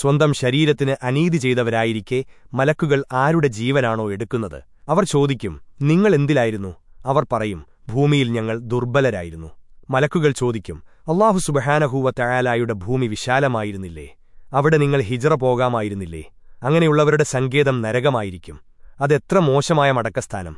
സ്വന്തം ശരീരത്തിന് അനീതി ചെയ്തവരായിരിക്കെ മലക്കുകൾ ആരുടെ ജീവനാണോ എടുക്കുന്നത്? അവർ ചോദിക്കും നിങ്ങൾ എന്തിലായിരുന്നു? അവർ പറയും ഭൂമിയിൽ ഞങ്ങൾ ദുർബലരായിരുന്നു. മലക്കുകൾ ചോദിക്കും അള്ളാഹു സുബഹാനഹൂവ തയാലായുടെ ഭൂമി വിശാലമായിരുന്നില്ലേ? അവിടെ നിങ്ങൾ ഹിജറ പോകാമായിരുന്നില്ലേ? അങ്ങനെയുള്ളവരുടെ സങ്കേതം നരകമായിരിക്കും. അതെത്ര മോശമായ മടക്കസ്ഥാനം.